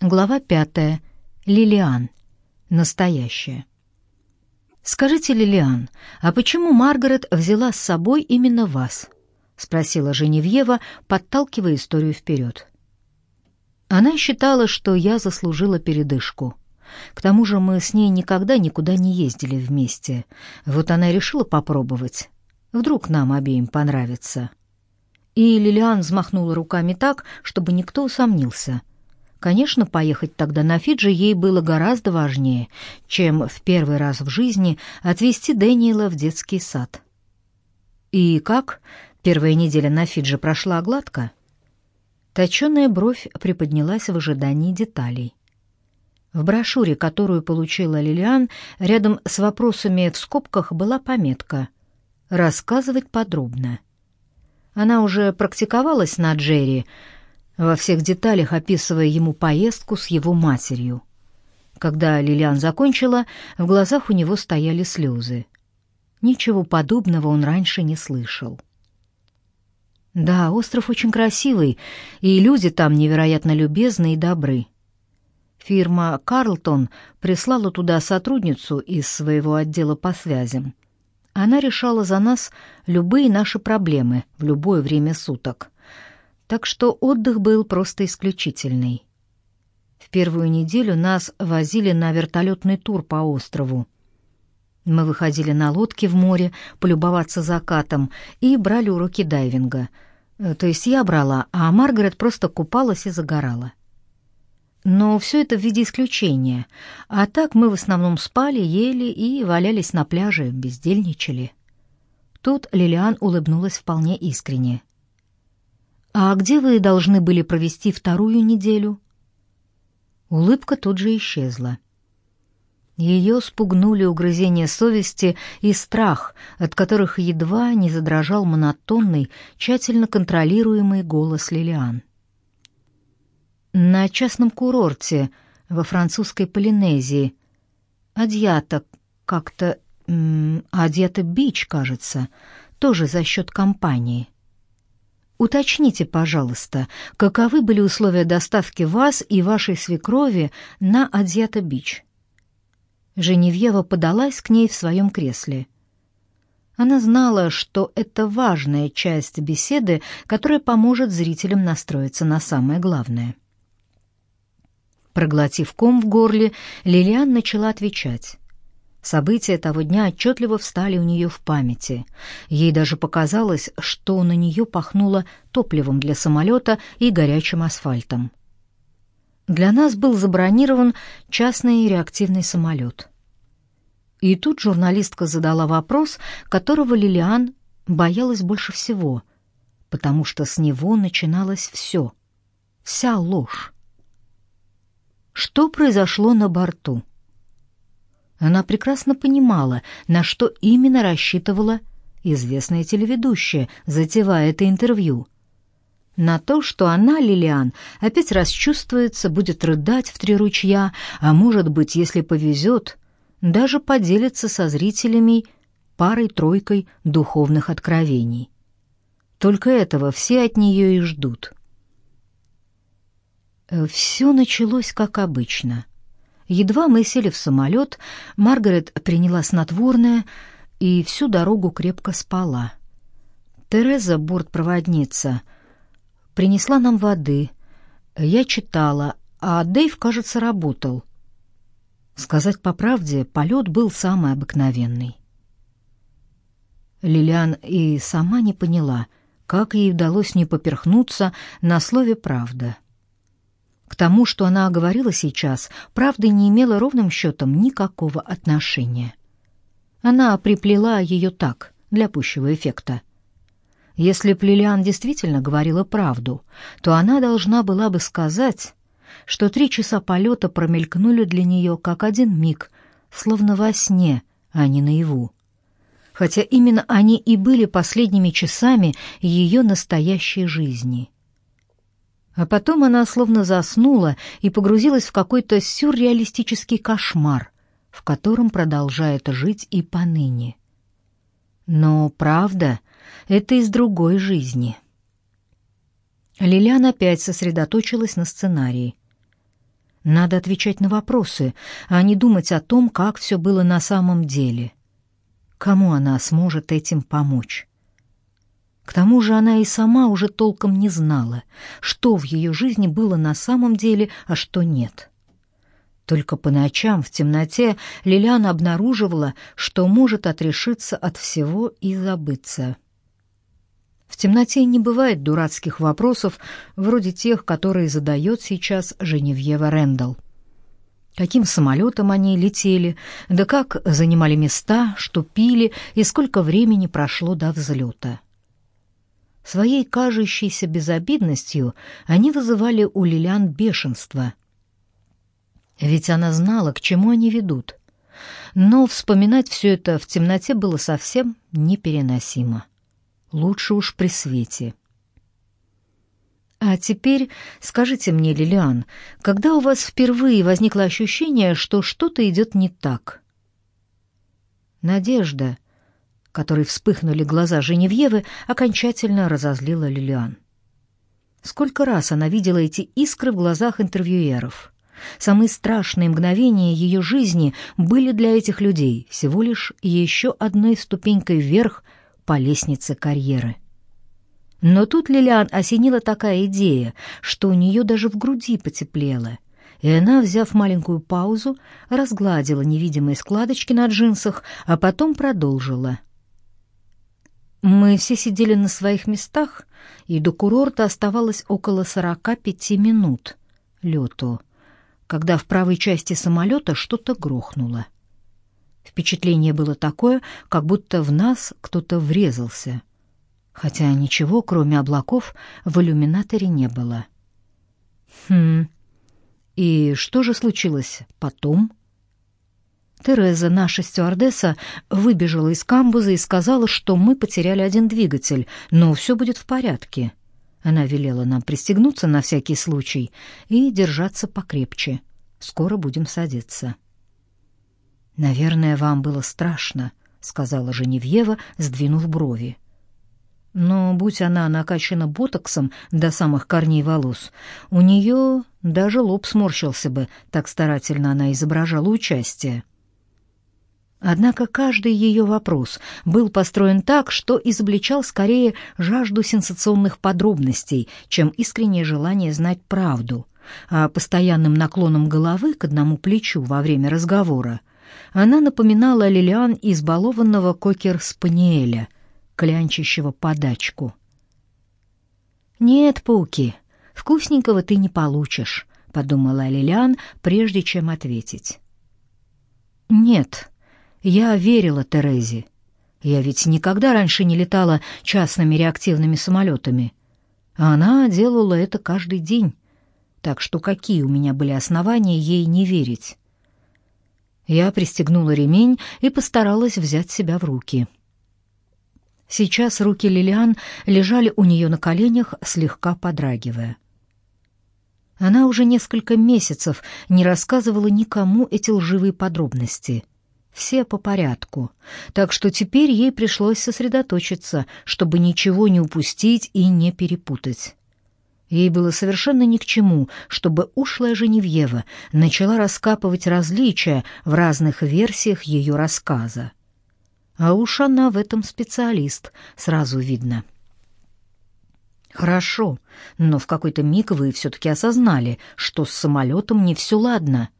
Глава пятая. Лилиан. Настоящая. «Скажите, Лилиан, а почему Маргарет взяла с собой именно вас?» — спросила Женевьева, подталкивая историю вперед. Она считала, что я заслужила передышку. К тому же мы с ней никогда никуда не ездили вместе. Вот она решила попробовать. Вдруг нам обеим понравится. И Лилиан взмахнула руками так, чтобы никто усомнился. Конечно, поехать тогда на Фиджи ей было гораздо важнее, чем в первый раз в жизни отвезти Дэниела в детский сад. И как? Первая неделя на Фиджи прошла гладко? Точёная бровь приподнялась в ожидании деталей. В брошюре, которую получила Лилиан, рядом с вопросами в скобках была пометка «Рассказывать подробно». Она уже практиковалась на Джерри, во всех деталях описывая ему поездку с его матерью. Когда Лилиан закончила, в глазах у него стояли слезы. Ничего подобного он раньше не слышал. Да, остров очень красивый, и люди там невероятно любезны и добры. Фирма «Карлтон» прислала туда сотрудницу из своего отдела по связям. Она решала за нас любые наши проблемы в любое время суток так что отдых был просто исключительный. В первую неделю нас возили на вертолетный тур по острову. Мы выходили на лодке в море, полюбоваться закатом, и брали уроки дайвинга. Э, то есть я брала, а Маргарет просто купалась и загорала. Но все это в виде исключения. А так мы в основном спали, ели и валялись на пляже, бездельничали. Тут Лилиан улыбнулась вполне искренне. «А где вы должны были провести вторую неделю?» Улыбка тут же исчезла. Ее спугнули угрызения совести и страх, от которых едва не задрожал монотонный, тщательно контролируемый голос Лилиан. На частном курорте во французской Полинезии Адьята как-то... Адьята-Бич, кажется, тоже за счет компании. Уточните, пожалуйста, каковы были условия доставки вас и вашей свекрови на Адьята-Бич?» Женевьева подалась к ней в своем кресле. Она знала, что это важная часть беседы, которая поможет зрителям настроиться на самое главное. Проглотив ком в горле, Лилиан начала отвечать. События того дня отчетливо встали у нее в памяти. Ей даже показалось, что на нее пахнуло топливом для самолета и горячим асфальтом. Для нас был забронирован частный реактивный самолет. И тут журналистка задала вопрос, которого Лилиан боялась больше всего, потому что с него начиналось все, вся ложь. Что произошло на борту? Она прекрасно понимала, на что именно рассчитывала известная телеведущая, затевая это интервью. На то, что она, Лилиан, опять расчувствуется, будет рыдать в три ручья, а может быть, если повезет, даже поделится со зрителями парой-тройкой духовных откровений. Только этого все от нее и ждут. Все началось как обычно — Едва мы сели в самолет, Маргарет приняла снотворное и всю дорогу крепко спала. Тереза, бортпроводница, принесла нам воды. Я читала, а Дэйв, кажется, работал. Сказать по правде, полет был самый обыкновенный. Лилиан и сама не поняла, как ей удалось не поперхнуться на слове «правда». К тому, что она говорила сейчас, правда не имела ровным счетом никакого отношения. Она приплела ее так, для пущего эффекта. Если б Лилиан действительно говорила правду, то она должна была бы сказать, что три часа полета промелькнули для нее как один миг, словно во сне, а не наяву. Хотя именно они и были последними часами ее настоящей жизни — а потом она словно заснула и погрузилась в какой-то сюрреалистический кошмар, в котором продолжает жить и поныне. Но правда — это из другой жизни. Лилиан опять сосредоточилась на сценарии. Надо отвечать на вопросы, а не думать о том, как все было на самом деле. Кому она сможет этим помочь? К тому же она и сама уже толком не знала, что в ее жизни было на самом деле, а что нет. Только по ночам в темноте Лилиана обнаруживала, что может отрешиться от всего и забыться. В темноте не бывает дурацких вопросов, вроде тех, которые задает сейчас Женевьева Рэндалл. Каким самолетом они летели, да как занимали места, что пили и сколько времени прошло до взлета. Своей кажущейся безобидностью они вызывали у Лилиан бешенство. Ведь она знала, к чему они ведут. Но вспоминать все это в темноте было совсем непереносимо. Лучше уж при свете. А теперь скажите мне, Лилиан, когда у вас впервые возникло ощущение, что что-то идет не так? Надежда — которой вспыхнули глаза Женевьевы, окончательно разозлила Лилиан. Сколько раз она видела эти искры в глазах интервьюеров. Самые страшные мгновения ее жизни были для этих людей всего лишь еще одной ступенькой вверх по лестнице карьеры. Но тут Лилиан осенила такая идея, что у нее даже в груди потеплело, и она, взяв маленькую паузу, разгладила невидимые складочки на джинсах, а потом продолжила. Мы все сидели на своих местах, и до курорта оставалось около сорока пяти минут лету, когда в правой части самолета что-то грохнуло. Впечатление было такое, как будто в нас кто-то врезался, хотя ничего, кроме облаков, в иллюминаторе не было. Хм. И что же случилось потом? Тереза, наша стюардесса, выбежала из камбуза и сказала, что мы потеряли один двигатель, но все будет в порядке. Она велела нам пристегнуться на всякий случай и держаться покрепче. Скоро будем садиться. «Наверное, вам было страшно», — сказала Женевьева, сдвинув брови. Но, будь она накачана ботоксом до самых корней волос, у нее даже лоб сморщился бы, так старательно она изображала участие. Однако каждый ее вопрос был построен так, что изобличал скорее жажду сенсационных подробностей, чем искреннее желание знать правду. А постоянным наклоном головы к одному плечу во время разговора она напоминала Лилиан избалованного кокер-спаниеля, клянчащего подачку. «Нет, Пауки, вкусненького ты не получишь», — подумала Лилиан, прежде чем ответить. «Нет», я верила Терезе. Я ведь никогда раньше не летала частными реактивными самолетами. А она делала это каждый день. Так что какие у меня были основания ей не верить? Я пристегнула ремень и постаралась взять себя в руки. Сейчас руки Лилиан лежали у нее на коленях, слегка подрагивая. Она уже несколько месяцев не рассказывала никому эти лживые подробности — все по порядку, так что теперь ей пришлось сосредоточиться, чтобы ничего не упустить и не перепутать. Ей было совершенно ни к чему, чтобы ушлая Женевьева начала раскапывать различия в разных версиях ее рассказа. А уж она в этом специалист, сразу видно. Хорошо, но в какой-то миг вы все-таки осознали, что с самолетом не все ладно.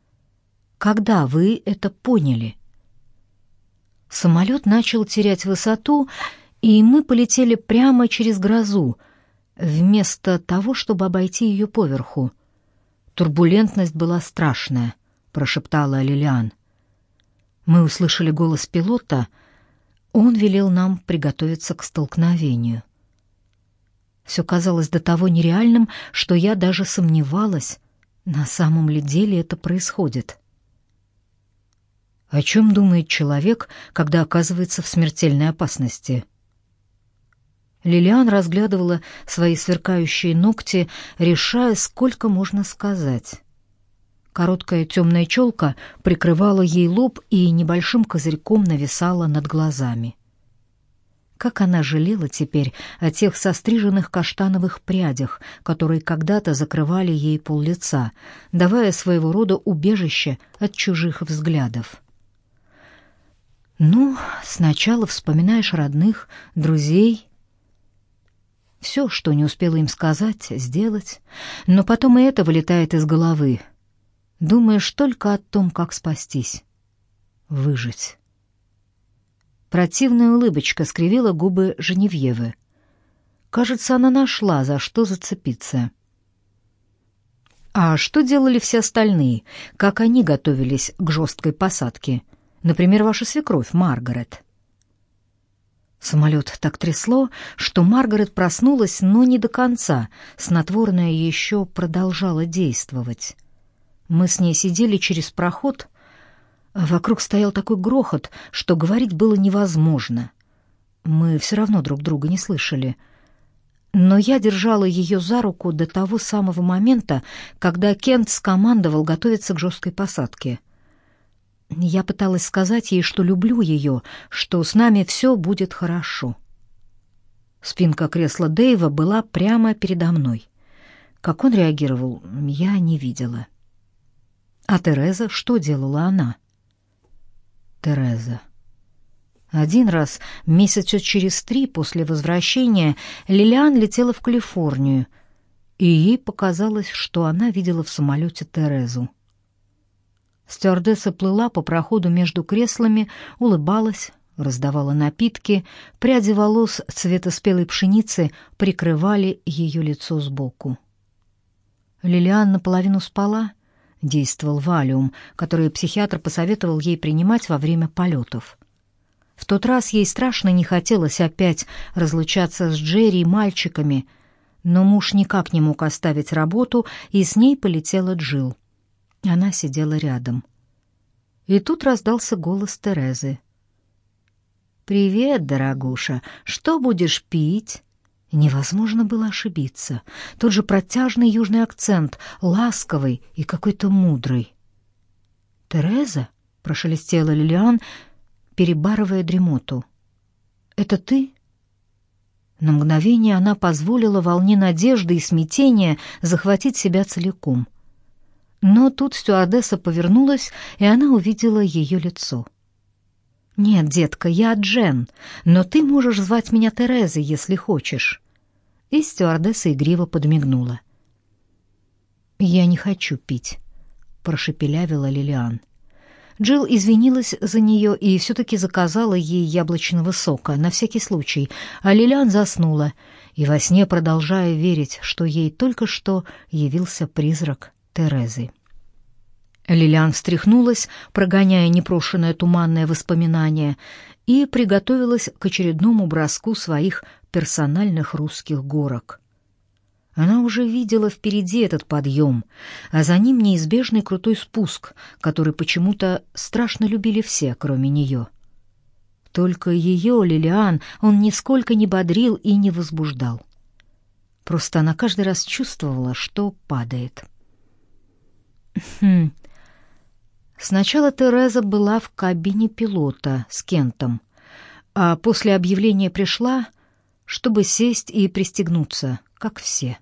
Когда вы это поняли? Самолет начал терять высоту, и мы полетели прямо через грозу, вместо того, чтобы обойти ее поверху. Турбулентность была страшная, прошептала Лилиан. Мы услышали голос пилота. Он велел нам приготовиться к столкновению. Все казалось до того нереальным, что я даже сомневалась, на самом ли деле это происходит. О чем думает человек, когда оказывается в смертельной опасности? Лилиан разглядывала свои сверкающие ногти, решая, сколько можно сказать. Короткая темная челка прикрывала ей лоб и небольшим козырьком нависала над глазами. Как она жалела теперь о тех состриженных каштановых прядях, которые когда-то закрывали ей пол лица, давая своего рода убежище от чужих взглядов. Ну, сначала вспоминаешь родных, друзей, все, что не успела им сказать, сделать, но потом и это вылетает из головы. Думаешь только о том, как спастись, выжить. Противная улыбочка скривила губы Женевьевы. Кажется, она нашла, за что зацепиться. А что делали все остальные? Как они готовились к жесткой посадке? Например, ваша свекровь, Маргарет. Самолет так трясло, что Маргарет проснулась, но не до конца. Снотворное еще продолжало действовать. Мы с ней сидели через проход, вокруг стоял такой грохот, что говорить было невозможно. Мы все равно друг друга не слышали. Но я держала ее за руку до того самого момента, когда Кент скомандовал готовиться к жесткой посадке. Я пыталась сказать ей, что люблю ее, что с нами все будет хорошо. Спинка кресла Дэйва была прямо передо мной. Как он реагировал, я не видела. А Тереза, что делала она? Тереза. Один раз, месяца через три после возвращения, Лилиан летела в Калифорнию, и ей показалось, что она видела в самолете Терезу. Стюардесса плыла по проходу между креслами, улыбалась, раздавала напитки, пряди волос цвета спелой пшеницы прикрывали ее лицо сбоку. Лилиан наполовину спала, действовал валиум, который психиатр посоветовал ей принимать во время полетов. В тот раз ей страшно не хотелось опять разлучаться с Джерри и мальчиками, но муж никак не мог оставить работу, и с ней полетела Джилл. Она сидела рядом. И тут раздался голос Терезы. «Привет, дорогуша. Что будешь пить?» Невозможно было ошибиться. Тот же протяжный южный акцент, ласковый и какой-то мудрый. «Тереза?» — прошелестела Лилиан, перебарывая дремоту. «Это ты?» На мгновение она позволила волне надежды и смятения захватить себя целиком — но тут стюардесса повернулась, и она увидела ее лицо. «Нет, детка, я Джен, но ты можешь звать меня Терезой, если хочешь». И стюардесса игриво подмигнула. «Я не хочу пить», — прошепелявила Лилиан. Джилл извинилась за нее и все-таки заказала ей яблочного сока, на всякий случай, а Лилиан заснула, и во сне продолжая верить, что ей только что явился призрак Терезы. Лилиан встряхнулась, прогоняя непрошенное туманное воспоминание, и приготовилась к очередному броску своих персональных русских горок. Она уже видела впереди этот подъем, а за ним неизбежный крутой спуск, который почему-то страшно любили все, кроме нее. Только ее, Лилиан, он нисколько не бодрил и не возбуждал. Просто она каждый раз чувствовала, что падает. Хм. Сначала Тереза была в кабине пилота с Кентом, а после объявления пришла, чтобы сесть и пристегнуться, как все.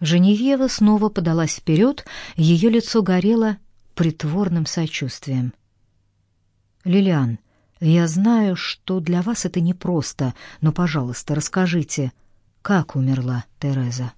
Женевьева снова подалась вперед, ее лицо горело притворным сочувствием. «Лилиан, я знаю, что для вас это непросто, но, пожалуйста, расскажите, как умерла Тереза?»